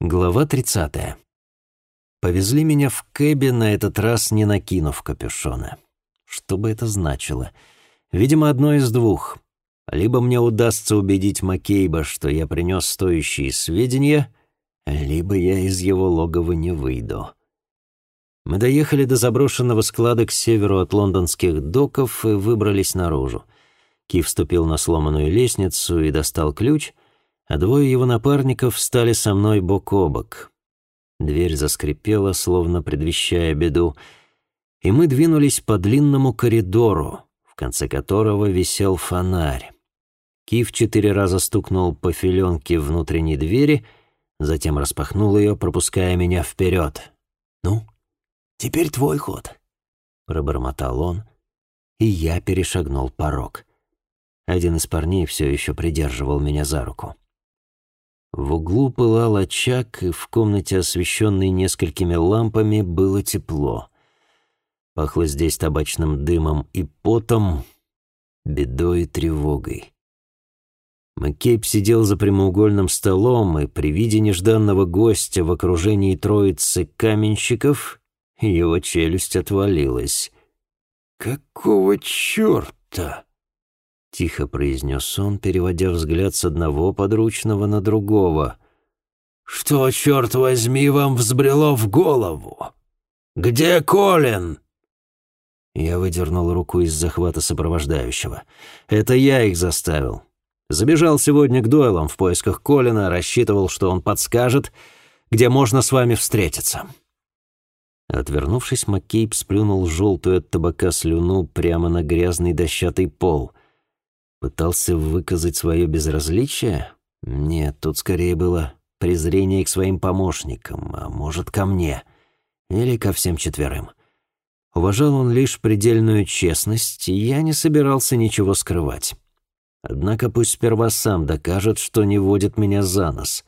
Глава 30. Повезли меня в кэбе, на этот раз не накинув капюшона. Что бы это значило? Видимо, одно из двух. Либо мне удастся убедить Маккейба, что я принес стоящие сведения, либо я из его логова не выйду. Мы доехали до заброшенного склада к северу от лондонских доков и выбрались наружу. Ки вступил на сломанную лестницу и достал ключ — а двое его напарников встали со мной бок о бок. Дверь заскрипела, словно предвещая беду, и мы двинулись по длинному коридору, в конце которого висел фонарь. Кив четыре раза стукнул по филенке внутренней двери, затем распахнул ее, пропуская меня вперед. «Ну, теперь твой ход», — пробормотал он, и я перешагнул порог. Один из парней все еще придерживал меня за руку. В углу пылал очаг, и в комнате, освещенной несколькими лампами, было тепло. Пахло здесь табачным дымом и потом, бедой и тревогой. Маккейб сидел за прямоугольным столом, и при виде нежданного гостя в окружении троицы каменщиков его челюсть отвалилась. «Какого черта?» — тихо произнес он, переводя взгляд с одного подручного на другого. «Что, черт возьми, вам взбрело в голову? Где Колин?» Я выдернул руку из захвата сопровождающего. «Это я их заставил. Забежал сегодня к Дойлам в поисках Колина, рассчитывал, что он подскажет, где можно с вами встретиться». Отвернувшись, Маккейб сплюнул желтую от табака слюну прямо на грязный дощатый пол. Пытался выказать свое безразличие? Нет, тут скорее было презрение к своим помощникам, а может, ко мне. Или ко всем четверым. Уважал он лишь предельную честность, и я не собирался ничего скрывать. Однако пусть сперва сам докажет, что не водит меня за нос.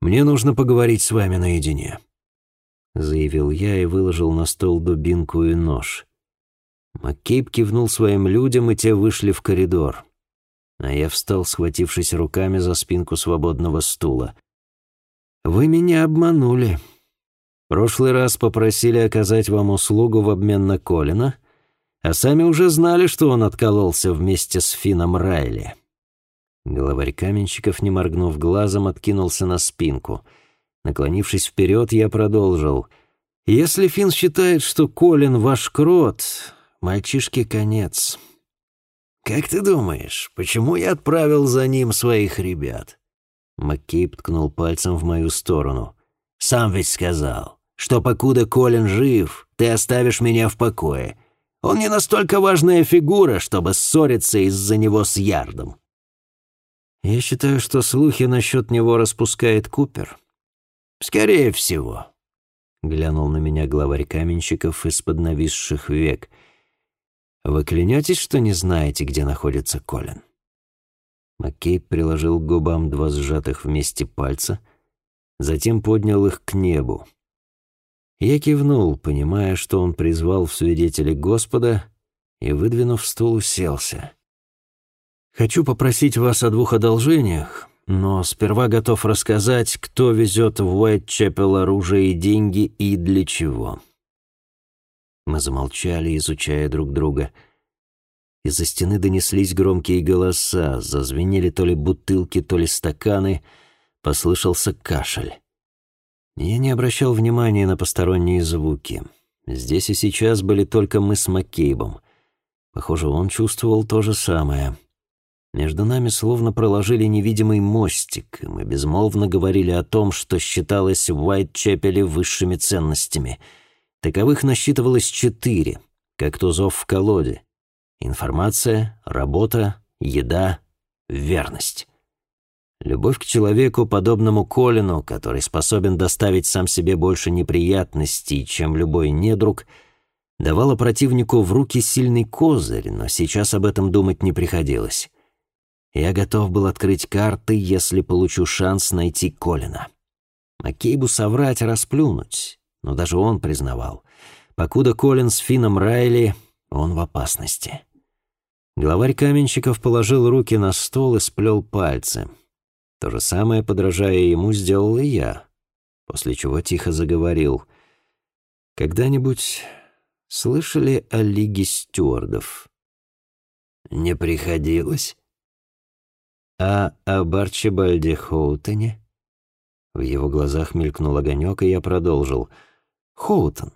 «Мне нужно поговорить с вами наедине», — заявил я и выложил на стол дубинку и нож. Маккейб кивнул своим людям, и те вышли в коридор. А я встал, схватившись руками за спинку свободного стула. «Вы меня обманули. Прошлый раз попросили оказать вам услугу в обмен на Колина, а сами уже знали, что он откололся вместе с Фином Райли». Главарь каменщиков, не моргнув глазом, откинулся на спинку. Наклонившись вперед, я продолжил. «Если Фин считает, что Колин ваш крот, Мальчишке конец. Как ты думаешь, почему я отправил за ним своих ребят? Маккейб ткнул пальцем в мою сторону. Сам ведь сказал, что покуда Колин жив, ты оставишь меня в покое. Он не настолько важная фигура, чтобы ссориться из-за него с Ярдом. Я считаю, что слухи насчет него распускает Купер. Скорее всего. Глянул на меня главарь каменщиков из-под нависших век — вы клянетесь, что не знаете, где находится Колин?» Маккей приложил к губам два сжатых вместе пальца, затем поднял их к небу. Я кивнул, понимая, что он призвал в свидетели Господа, и, выдвинув стул, уселся. «Хочу попросить вас о двух одолжениях, но сперва готов рассказать, кто везет в Уайтчепел оружие и деньги и для чего». Мы замолчали, изучая друг друга. Из-за стены донеслись громкие голоса, зазвенели то ли бутылки, то ли стаканы, послышался кашель. Я не обращал внимания на посторонние звуки. Здесь и сейчас были только мы с Маккейбом. Похоже, он чувствовал то же самое. Между нами словно проложили невидимый мостик, и мы безмолвно говорили о том, что считалось в Уайт-Чепеле высшими ценностями — Таковых насчитывалось четыре, как тузов в колоде. Информация, работа, еда, верность. Любовь к человеку, подобному Колину, который способен доставить сам себе больше неприятностей, чем любой недруг, давала противнику в руки сильный козырь, но сейчас об этом думать не приходилось. Я готов был открыть карты, если получу шанс найти Колина. Макейбу соврать, расплюнуть но даже он признавал. Покуда Колин с Финном Райли, он в опасности. Главарь каменщиков положил руки на стол и сплел пальцы. То же самое, подражая ему, сделал и я, после чего тихо заговорил. «Когда-нибудь слышали о Лиге стюардов?» «Не приходилось?» «А об Арчибальде Хоутоне?» В его глазах мелькнул огонек, и я продолжил. «Хоутон.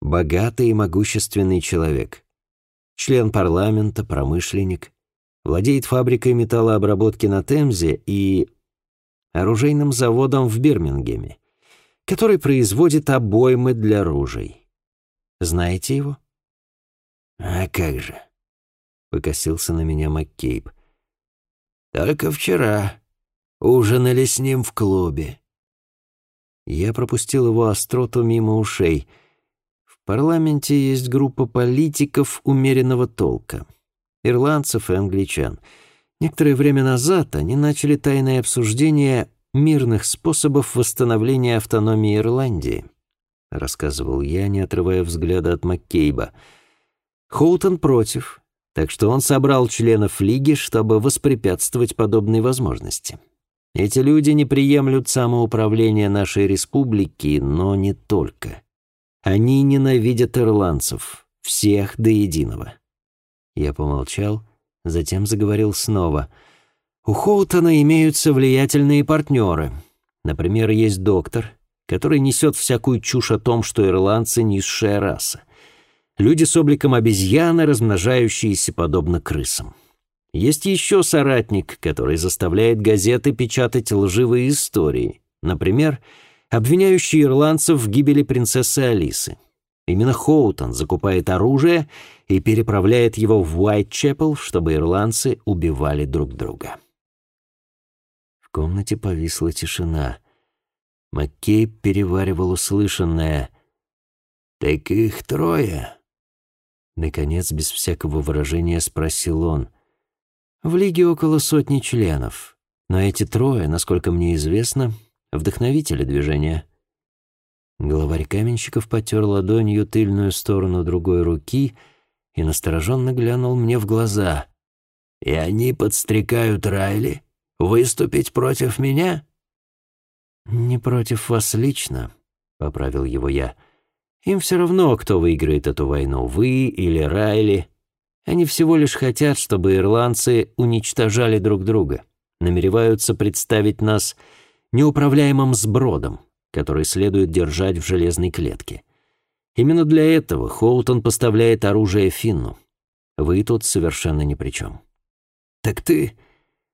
Богатый и могущественный человек. Член парламента, промышленник. Владеет фабрикой металлообработки на Темзе и оружейным заводом в Бирмингеме, который производит обоймы для ружей. Знаете его?» «А как же?» — покосился на меня Маккейб. Только вчера ужинали с ним в клубе. Я пропустил его остроту мимо ушей. В парламенте есть группа политиков умеренного толка. Ирландцев и англичан. Некоторое время назад они начали тайное обсуждение мирных способов восстановления автономии Ирландии, рассказывал я, не отрывая взгляда от Маккейба. Хоутон против, так что он собрал членов Лиги, чтобы воспрепятствовать подобной возможности. Эти люди не приемлют самоуправление нашей республики, но не только. Они ненавидят ирландцев, всех до единого. Я помолчал, затем заговорил снова. У Хоутона имеются влиятельные партнеры. Например, есть доктор, который несет всякую чушь о том, что ирландцы — низшая раса. Люди с обликом обезьяны, размножающиеся подобно крысам. Есть еще соратник, который заставляет газеты печатать лживые истории. Например, обвиняющий ирландцев в гибели принцессы Алисы. Именно Хоутон закупает оружие и переправляет его в Уайтчепел, чтобы ирландцы убивали друг друга. В комнате повисла тишина. Маккей переваривал услышанное. «Так их трое», Наконец, без всякого выражения спросил он. «В Лиге около сотни членов, но эти трое, насколько мне известно, вдохновители движения». Главарь каменщиков потер ладонью тыльную сторону другой руки и настороженно глянул мне в глаза. «И они подстрекают Райли выступить против меня?» «Не против вас лично», — поправил его я, — им все равно, кто выиграет эту войну, вы или Райли. Они всего лишь хотят, чтобы ирландцы уничтожали друг друга, намереваются представить нас неуправляемым сбродом, который следует держать в железной клетке. Именно для этого Хоутон поставляет оружие Финну. Вы тут совершенно ни при чем. «Так ты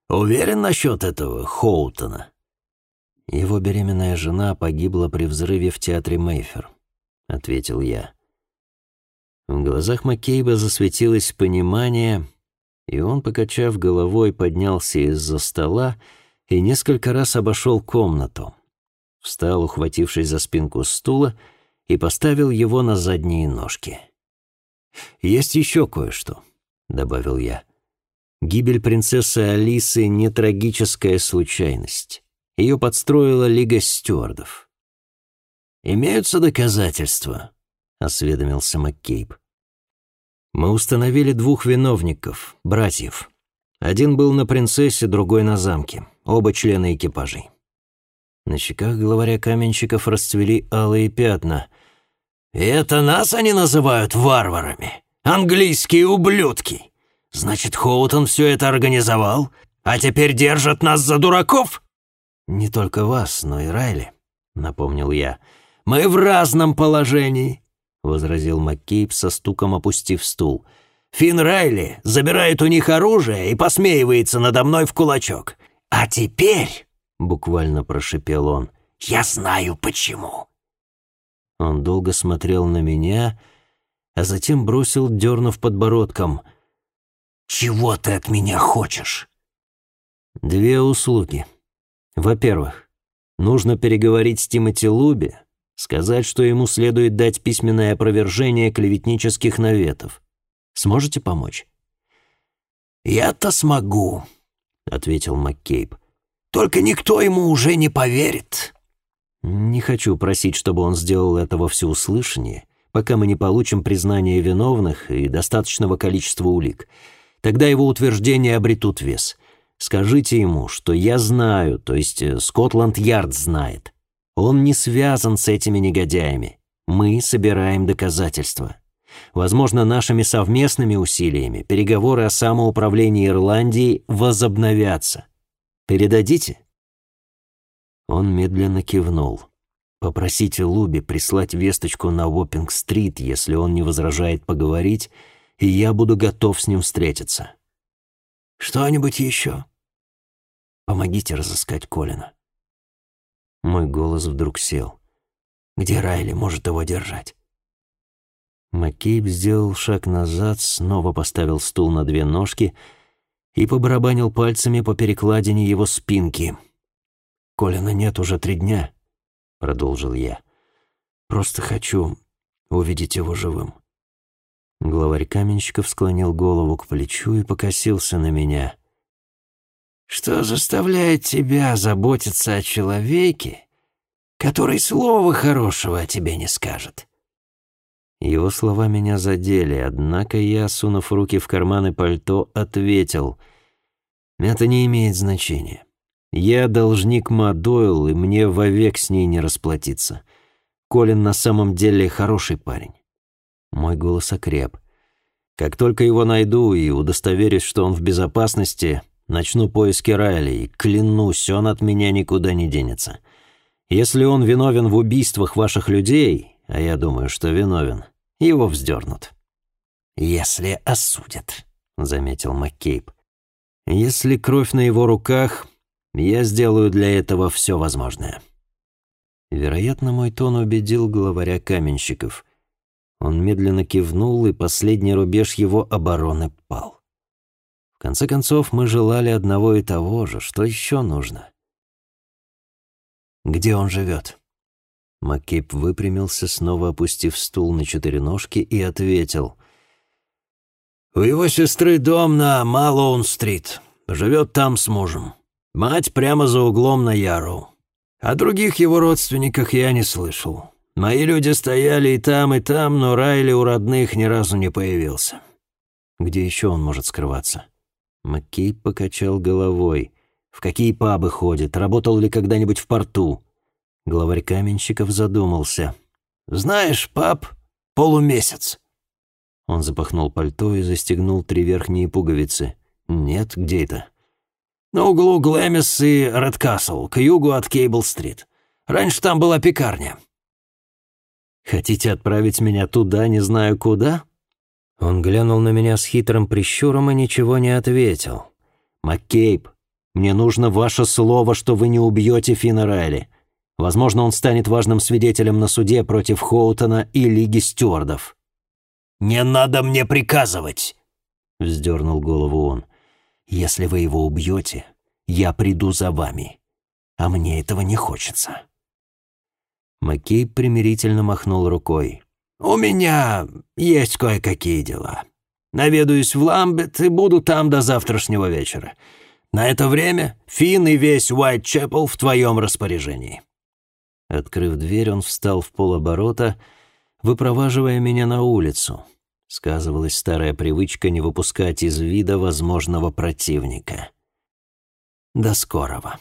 уверен насчет этого Хоутона?» Его беременная жена погибла при взрыве в театре Мейфер. — ответил я. В глазах Маккейба засветилось понимание, и он, покачав головой, поднялся из-за стола и несколько раз обошел комнату. Встал, ухватившись за спинку стула, и поставил его на задние ножки. «Есть еще кое-что», — добавил я. «Гибель принцессы Алисы — не трагическая случайность. Ее подстроила Лига стюардов. «Имеются доказательства?» — осведомился МакКейб. «Мы установили двух виновников, братьев. Один был на принцессе, другой на замке. Оба члены экипажей». На щеках главаря каменщиков расцвели алые пятна. «И это нас они называют варварами? Английские ублюдки! Значит, Хоутон все это организовал, а теперь держат нас за дураков?» «Не только вас, но и Райли», — напомнил я. Мы в разном положении», — возразил Маккейб со стуком опустив стул. «Финн Райли забирает у них оружие и посмеивается надо мной в кулачок. А теперь...» — буквально прошипел он. «Я знаю, почему». Он долго смотрел на меня, а затем бросил, дернув подбородком. «Чего ты от меня хочешь?» «Две услуги. Во-первых, нужно переговорить с Тимоти Луби Сказать, что ему следует дать письменное опровержение клеветнических наветов. Сможете помочь?» «Я-то смогу», — ответил МакКейб. «Только никто ему уже не поверит». «Не хочу просить, чтобы он сделал это во всеуслышание, пока мы не получим признание виновных и достаточного количества улик. Тогда его утверждения обретут вес. Скажите ему, что я знаю, то есть э, Скотланд-Ярд знает. Он не связан с этими негодяями. Мы собираем доказательства. Возможно, нашими совместными усилиями переговоры о самоуправлении Ирландии возобновятся. Передадите?» Он медленно кивнул. «Попросите Луби прислать весточку на Уоппинг-стрит, если он не возражает поговорить, и я буду готов с ним встретиться». «Что-нибудь еще?» «Помогите разыскать Колина». Мой голос вдруг сел. «Где Райли может его держать?» Маккейб сделал шаг назад, снова поставил стул на две ножки и побарабанил пальцами по перекладине его спинки. «Колина нет уже три дня», — продолжил я. «Просто хочу увидеть его живым». Главарь каменщиков склонил голову к плечу и покосился на меня. «Что заставляет тебя заботиться о человеке, который слова хорошего о тебе не скажет?» Его слова меня задели, однако я, сунув руки в карманы пальто, ответил. «Это не имеет значения. Я должник Ма Дойл, и мне вовек с ней не расплатиться. Колин на самом деле хороший парень». Мой голос окреп. «Как только его найду и удостоверюсь, что он в безопасности, начну поиски Райли, и клянусь, он от меня никуда не денется. Если он виновен в убийствах ваших людей, а я думаю, что виновен, его вздернут. «Если осудят», — заметил Маккейб. «Если кровь на его руках, я сделаю для этого все возможное». Вероятно, мой тон убедил главаря каменщиков. Он медленно кивнул, и последний рубеж его обороны пал. В конце концов, мы желали одного и того же. Что еще нужно? «Где он живет?» Маккейб выпрямился, снова опустив стул на четыре ножки, и ответил. «У его сестры дом на Малоун-стрит. Живет там с мужем. Мать прямо за углом на Яру. О других его родственниках я не слышал. Мои люди стояли и там, и там, но Райли у родных ни разу не появился». «Где еще он может скрываться?» Маккейб покачал головой. «В какие пабы ходит? Работал ли когда-нибудь в порту?» Главарь каменщиков задумался. «Знаешь, пап, полумесяц». Он запахнул пальто и застегнул три верхние пуговицы. «Нет, где это?» «На углу Глэмис и Редкасл, к югу от Кейбл-стрит. Раньше там была пекарня». «Хотите отправить меня туда, не знаю куда?» Он глянул на меня с хитрым прищуром и ничего не ответил. «Маккейб, мне нужно ваше слово, что вы не убьете Финна Райли. Возможно, он станет важным свидетелем на суде против Хоутона и Лиги стюардов. «Не надо мне приказывать!» — вздернул голову он. «Если вы его убьете, я приду за вами. А мне этого не хочется». Маккей примирительно махнул рукой. «У меня есть кое-какие дела. Наведаюсь в Ламбет и буду там до завтрашнего вечера. На это время Финн и весь Уайт-Чепл в твоем распоряжении». Открыв дверь, он встал в полоборота, выпроваживая меня на улицу. Сказывалась старая привычка не выпускать из вида возможного противника. До скорого.